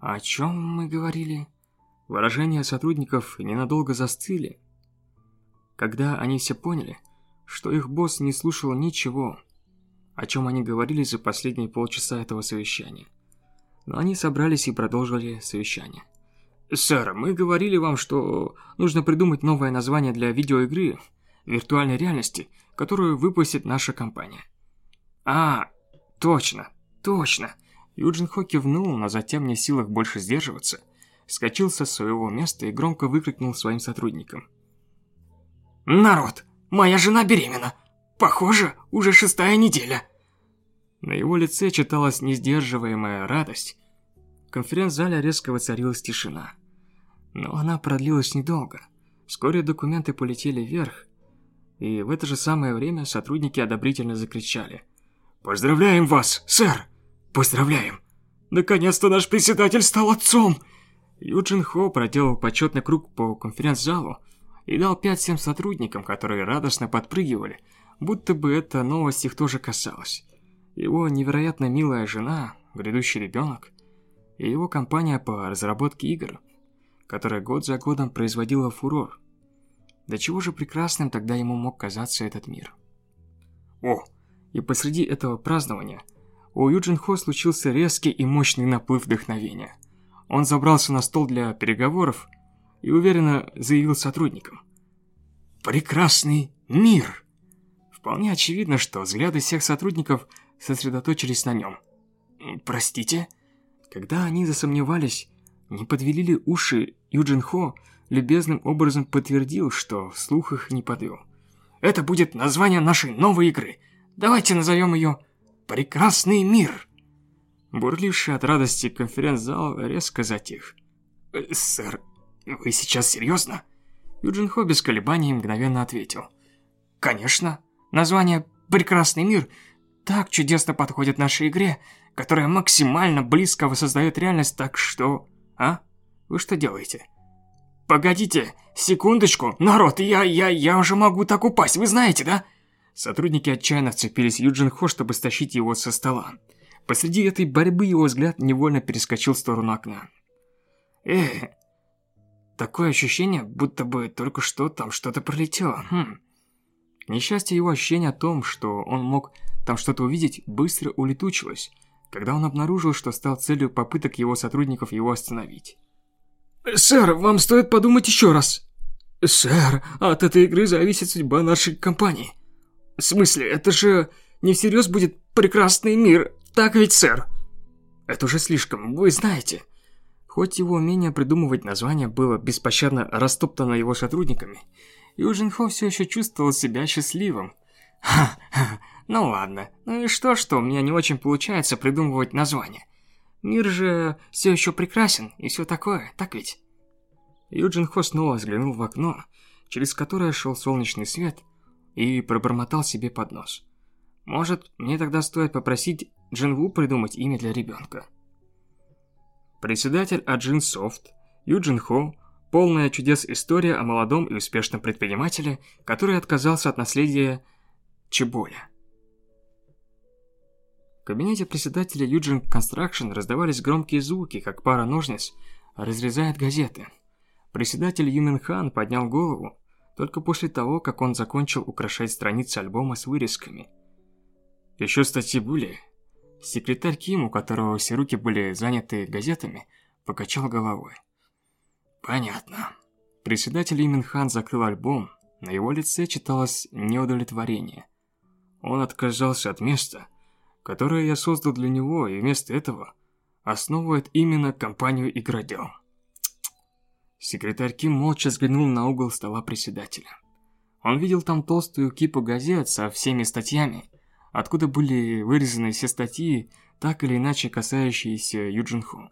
о чем мы говорили?» Выражения сотрудников ненадолго застыли, когда они все поняли, что их босс не слушал ничего, о чем они говорили за последние полчаса этого совещания. Но они собрались и продолжили совещание. «Сэр, мы говорили вам, что нужно придумать новое название для видеоигры виртуальной реальности, которую выпустит наша компания». «А, точно, точно!» Юджин Хо кивнул, но затем не в силах больше сдерживаться, скочил со своего места и громко выкрикнул своим сотрудникам. «Народ, моя жена беременна! Похоже, уже шестая неделя!» На его лице читалась несдерживаемая радость. В конференц-зале резко воцарилась тишина. Но она продлилась недолго. Вскоре документы полетели вверх, и в это же самое время сотрудники одобрительно закричали. «Поздравляем вас, сэр! Поздравляем! Наконец-то наш председатель стал отцом!» Юджин Хо проделал почетный круг по конференц-залу и дал пять всем сотрудникам, которые радостно подпрыгивали, будто бы эта новость их тоже касалась. Его невероятно милая жена, грядущий ребенок, и его компания по разработке игр – которая год за годом производила фурор. До чего же прекрасным тогда ему мог казаться этот мир. О, и посреди этого празднования у Юджин Хо случился резкий и мощный наплыв вдохновения. Он забрался на стол для переговоров и уверенно заявил сотрудникам. «Прекрасный мир!» Вполне очевидно, что взгляды всех сотрудников сосредоточились на нем. «Простите?» Когда они засомневались, не подвели ли уши Юджин Хо любезным образом подтвердил, что слух их не подвел. «Это будет название нашей новой игры. Давайте назовем ее «Прекрасный мир». Бурливший от радости конференц-зал резко затих. «Э, «Сэр, вы сейчас серьезно?» Юджин Хо без колебаний мгновенно ответил. «Конечно. Название «Прекрасный мир» так чудесно подходит нашей игре, которая максимально близко воссоздает реальность, так что... А? Вы что делаете? Погодите, секундочку, народ, я, я, я уже могу так упасть, вы знаете, да? Сотрудники отчаянно вцепились Юджин Хо, чтобы стащить его со стола. Посреди этой борьбы его взгляд невольно перескочил в сторону окна. Э, такое ощущение, будто бы только что там что-то пролетело. Хм. К несчастью, его ощущение о том, что он мог там что-то увидеть, быстро улетучилось когда он обнаружил, что стал целью попыток его сотрудников его остановить. «Сэр, вам стоит подумать еще раз!» «Сэр, от этой игры зависит судьба нашей компании!» «В смысле, это же не всерьез будет прекрасный мир, так ведь, сэр?» «Это уже слишком, вы знаете!» Хоть его умение придумывать названия было беспощадно растоптано его сотрудниками, Юджин Хо все еще чувствовал себя счастливым. «Ха-ха, *laughs* ну ладно, ну и что, что у меня не очень получается придумывать названия. Мир же все еще прекрасен и все такое, так ведь? Юджин Хо снова взглянул в окно, через которое шел солнечный свет, и пробормотал себе под нос. Может, мне тогда стоит попросить Джинву придумать имя для ребенка. Председатель Аджин Софт, Юджин Хо, полная чудес история о молодом и успешном предпринимателе, который отказался от наследия Чеболя. В кабинете председателя Юджин Construction раздавались громкие звуки, как пара ножниц разрезает газеты. Председатель Юмин Хан поднял голову только после того, как он закончил украшать страницы альбома с вырезками. Еще статьи были. Секретарь Ким, у которого все руки были заняты газетами, покачал головой. Понятно. Председатель Юмин Хан закрыл альбом, на его лице читалось неудовлетворение. Он отказался от места, которое я создал для него, и вместо этого основывает именно компанию «Игродел». Секретарь Ким молча взглянул на угол стола председателя. Он видел там толстую кипу газет со всеми статьями, откуда были вырезаны все статьи, так или иначе касающиеся Юджинху.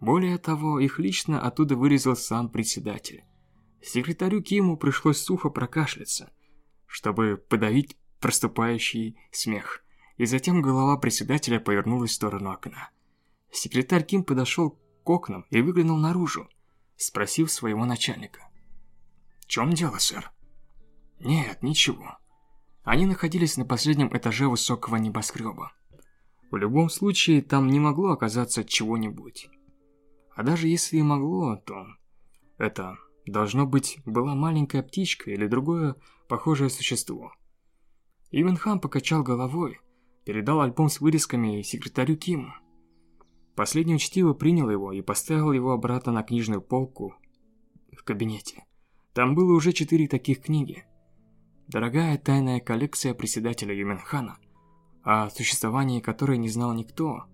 Более того, их лично оттуда вырезал сам председатель. Секретарю Киму пришлось сухо прокашляться, чтобы подавить проступающий смех и затем голова председателя повернулась в сторону окна. Секретарь Ким подошел к окнам и выглянул наружу, спросив своего начальника. «В чем дело, сэр?» «Нет, ничего». Они находились на последнем этаже высокого небоскреба. В любом случае, там не могло оказаться чего-нибудь. А даже если и могло, то... Это, должно быть, была маленькая птичка или другое похожее существо. Ивенхан покачал головой, передал альбом с вырезками секретарю Киму. Последний учтиво принял его и поставил его обратно на книжную полку в кабинете. Там было уже четыре таких книги. Дорогая тайная коллекция председателя Юменхана, о существовании которой не знал никто,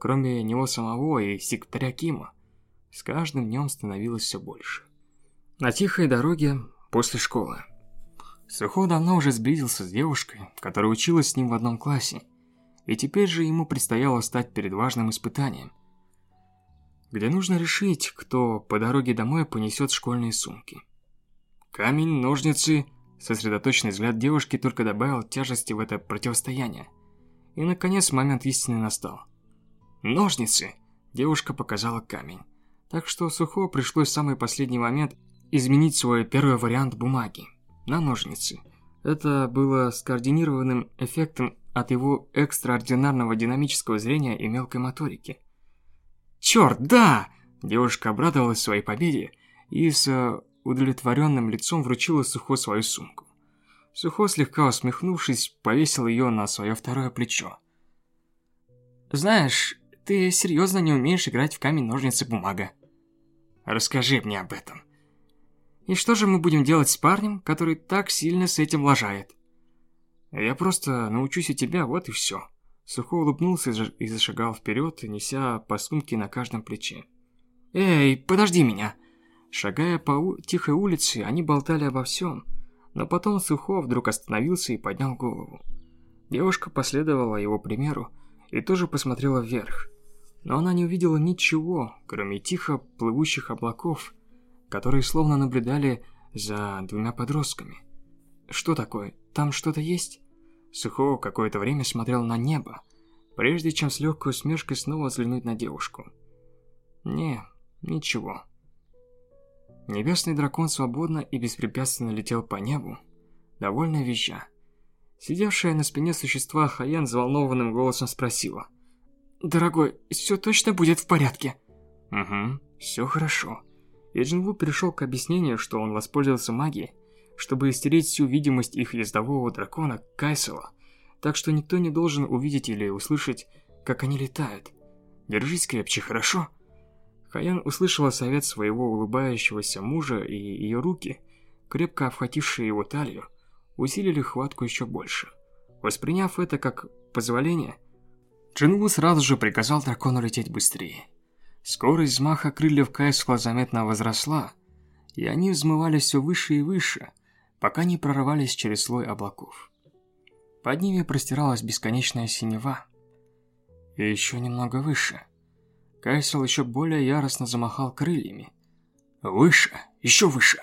кроме него самого и секретаря Кима, с каждым днем становилось все больше. На тихой дороге после школы. Сухо давно уже сблизился с девушкой, которая училась с ним в одном классе, и теперь же ему предстояло стать перед важным испытанием, где нужно решить, кто по дороге домой понесет школьные сумки. Камень, ножницы, сосредоточенный взгляд девушки только добавил тяжести в это противостояние. И, наконец, момент истины настал. «Ножницы!» Девушка показала камень. Так что Сухо пришлось в самый последний момент изменить свой первый вариант бумаги на ножницы. Это было скоординированным эффектом от его экстраординарного динамического зрения и мелкой моторики. «Черт, да!» Девушка обрадовалась своей победе и с удовлетворенным лицом вручила Сухо свою сумку. Сухо, слегка усмехнувшись, повесил ее на свое второе плечо. «Знаешь, ты серьезно не умеешь играть в камень-ножницы-бумага. Расскажи мне об этом. И что же мы будем делать с парнем, который так сильно с этим лажает? Я просто научусь у тебя, вот и все. Сухо улыбнулся и зашагал вперед, неся по сумке на каждом плече. «Эй, подожди меня!» Шагая по тихой улице, они болтали обо всем, но потом Сухо вдруг остановился и поднял голову. Девушка последовала его примеру и тоже посмотрела вверх, но она не увидела ничего, кроме тихо плывущих облаков, которые словно наблюдали за двумя подростками. «Что такое? Там что-то есть?» Сухо какое-то время смотрел на небо, прежде чем с легкой усмешкой снова взглянуть на девушку. «Не, ничего». Небесный дракон свободно и беспрепятственно летел по небу, довольно визжа. Сидевшая на спине существа Хаян взволнованным голосом спросила. «Дорогой, все точно будет в порядке?» «Угу, все хорошо». И Джинву перешел к объяснению, что он воспользовался магией, чтобы стереть всю видимость их ездового дракона Кайсела, так что никто не должен увидеть или услышать, как они летают. Держись крепче, хорошо? Хаян услышала совет своего улыбающегося мужа, и ее руки, крепко обхватившие его талию, усилили хватку еще больше. Восприняв это как позволение, Джинву сразу же приказал дракону лететь быстрее. Скорость взмаха крыльев Кайсла заметно возросла, и они взмывались все выше и выше, пока не прорывались через слой облаков. Под ними простиралась бесконечная синева. И еще немного выше. Кайсел еще более яростно замахал крыльями. Выше, еще выше.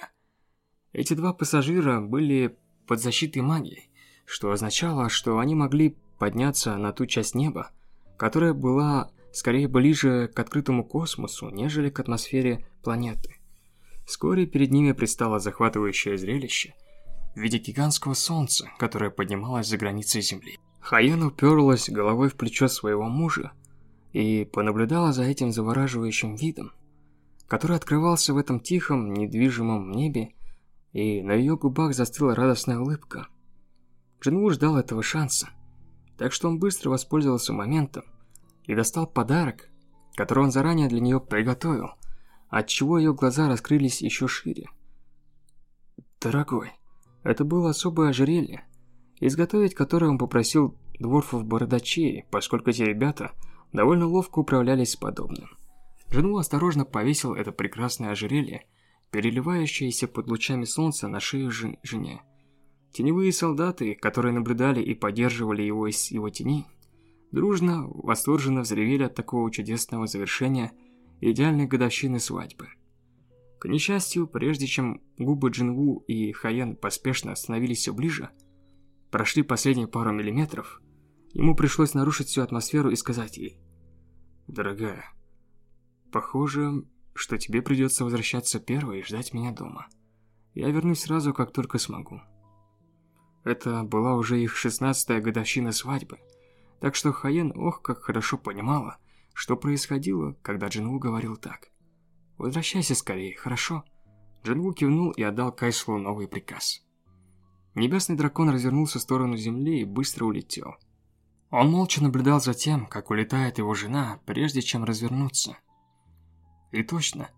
Эти два пассажира были под защитой магии, что означало, что они могли подняться на ту часть неба, которая была скорее ближе к открытому космосу, нежели к атмосфере планеты. Вскоре перед ними предстало захватывающее зрелище в виде гигантского солнца, которое поднималось за границей Земли. Хаян уперлась головой в плечо своего мужа и понаблюдала за этим завораживающим видом, который открывался в этом тихом, недвижимом небе, и на ее губах застыла радостная улыбка. Джинву ждал этого шанса, так что он быстро воспользовался моментом и достал подарок, который он заранее для нее приготовил, отчего ее глаза раскрылись еще шире. Дорогой, это было особое ожерелье, изготовить которое он попросил дворфов-бородачей, поскольку эти ребята довольно ловко управлялись с подобным. Жену осторожно повесил это прекрасное ожерелье, переливающееся под лучами солнца на шею жен жене. Теневые солдаты, которые наблюдали и поддерживали его из его тени, дружно, восторженно взревели от такого чудесного завершения идеальной годовщины свадьбы. К несчастью, прежде чем губы Джинву и Хаян поспешно остановились все ближе, прошли последние пару миллиметров, ему пришлось нарушить всю атмосферу и сказать ей, «Дорогая, похоже, что тебе придется возвращаться первой и ждать меня дома. Я вернусь сразу, как только смогу». Это была уже их шестнадцатая годовщина свадьбы – так что Хаен ох как хорошо понимала, что происходило, когда Джинву говорил так. «Возвращайся скорее, хорошо?» Джинву кивнул и отдал Кайслу новый приказ. Небесный дракон развернулся в сторону земли и быстро улетел. Он молча наблюдал за тем, как улетает его жена, прежде чем развернуться. И точно,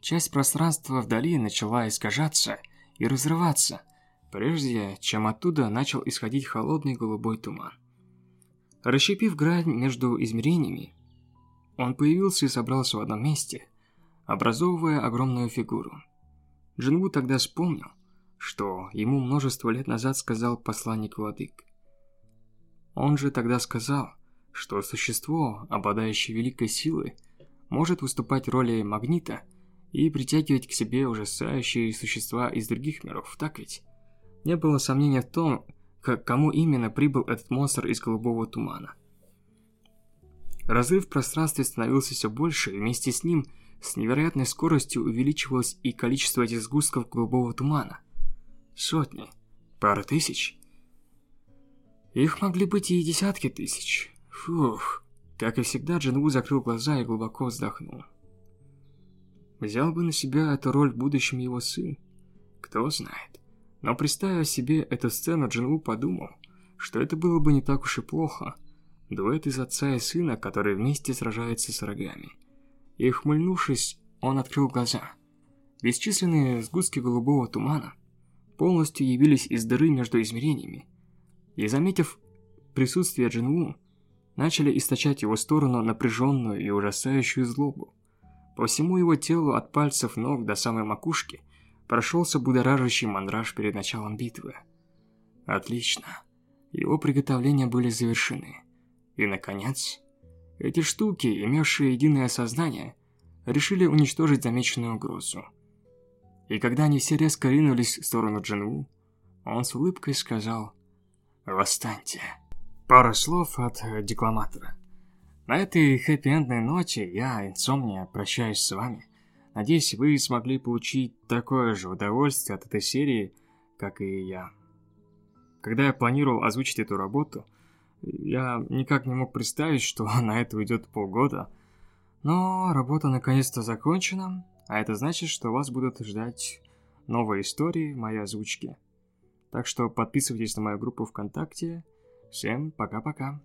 часть пространства вдали начала искажаться и разрываться, прежде чем оттуда начал исходить холодный голубой туман. Расщепив грань между измерениями, он появился и собрался в одном месте, образовывая огромную фигуру. Джинву тогда вспомнил, что ему множество лет назад сказал посланник владык. Он же тогда сказал, что существо, обладающее великой силой, может выступать в роли магнита и притягивать к себе ужасающие существа из других миров, так ведь? Не было сомнения в том, к кому именно прибыл этот монстр из голубого тумана. Разрыв в пространстве становился все больше, и вместе с ним с невероятной скоростью увеличивалось и количество этих сгустков голубого тумана. Сотни, пара тысяч. Их могли быть и десятки тысяч. Фух. Как и всегда, Джинву закрыл глаза и глубоко вздохнул. Взял бы на себя эту роль в будущем его сын? Кто знает. Но представив себе эту сцену, Джинву подумал, что это было бы не так уж и плохо. Дуэт из отца и сына, которые вместе сражаются с врагами. И ухмыльнувшись, он открыл глаза. Бесчисленные сгустки голубого тумана полностью явились из дыры между измерениями и, заметив присутствие Джинву, начали источать его сторону напряженную и ужасающую злобу. По всему его телу от пальцев ног до самой макушки прошелся будоражащий мандраж перед началом битвы. Отлично. Его приготовления были завершены. И, наконец, эти штуки, имевшие единое сознание, решили уничтожить замеченную угрозу. И когда они все резко ринулись в сторону Джинву, он с улыбкой сказал Восстаньте. Пара слов от декламатора. На этой хэппи-эндной ноте я, Инсомния, прощаюсь с вами. Надеюсь, вы смогли получить такое же удовольствие от этой серии, как и я. Когда я планировал озвучить эту работу, я никак не мог представить, что *laughs* на это уйдет полгода. Но работа наконец-то закончена, а это значит, что вас будут ждать новые истории в моей озвучке. Так что подписывайтесь на мою группу ВКонтакте. Всем пока-пока.